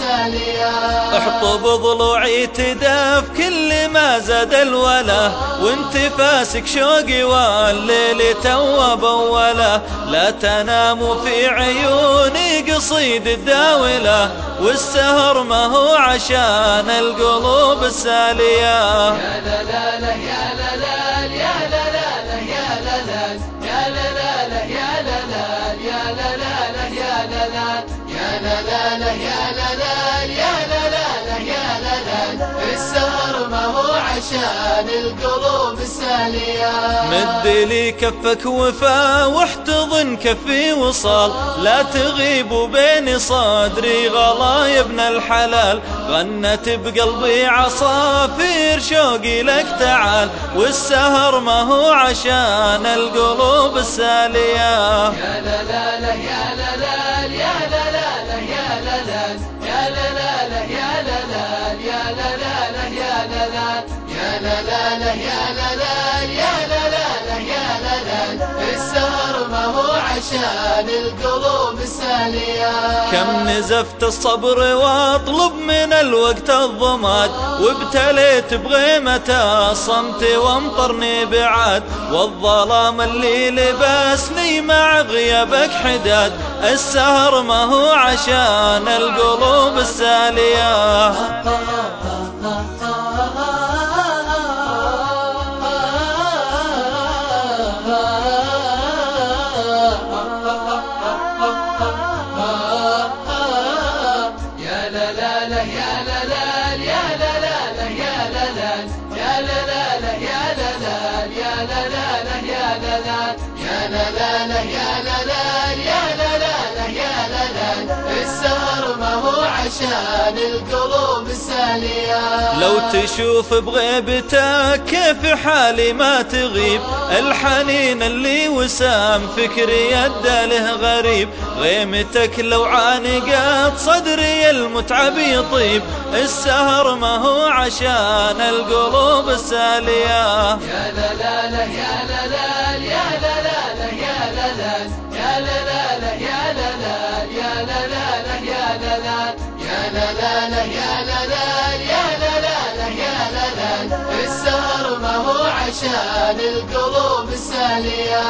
السالية احطب ضلوعي تداف كل ما زاد الولا وانت فاسك شوقي والليل توب اوله لا تنام في عيوني قصيد الداولة والسهر ما هو عشان القلوب السالية يا لا لا لا يا لا لا يا لا لا يا لا لا يا لا لا يا لا لا يا لا لا يا لا لا يا لا لا عشان القلوب السالية. مد لي كفك وفا واحتضن كفي وصال. لا تغيب بين صدري غلا يا ابن الحلال. غنت بقلبي عصافير شوقي لك تعال. والسهر ما هو عشان القلوب السالية. يا لا لا لا يا لا لا لا يا لا لا لا يا لا لا يا لا لا لا يا لا لا السهر ما هو عشان القلوب السالية. كم نزفت الصبر واطلب من الوقت الضماد. وابتليت بغيمة الصمت وامطرني بعاد. والظلام اللي لبسني مع غيابك حداد. السهر ما هو عشان القلوب السالية. لا يا لا لا يا لا لا يا لا لا يا لا لا يا لا لا يا لا لا يا لا لا يا لا لا يا لا عشان القلوب السالية لو تشوف بغيبتك كيف حالي ما تغيب. الحنين اللي وسام فكري يد له غريب. غيمتك لو عانقت صدري المتعب يطيب. السهر ما هو عشان القلوب السالية يا لا لا لا يا لا لا لا يا لا لا يا لا لا يا لا لا السهر ما هو عشان القلوب السالية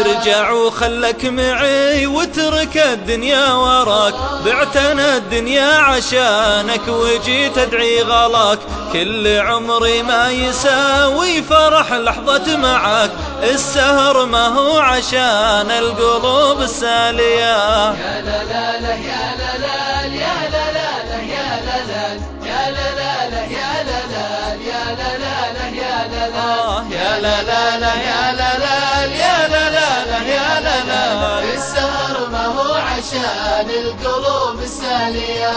ارجع وخلك معي واترك الدنيا وراك بعتنا الدنيا عشانك وجيت ادعي غلاك كل عمري ما يساوي فرح لحظة معاك السهر ما هو عشان القلوب السالية يا لا لا لا يا لا لا يا لا لا يا لا لا لا يا لا لا السهر ما هو عشان القلوب السالية